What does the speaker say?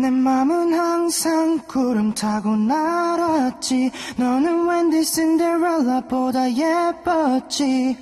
내 맘은 항상 구름 타고 날았지. 너는 웬디 신데렐라보다 예뻤지.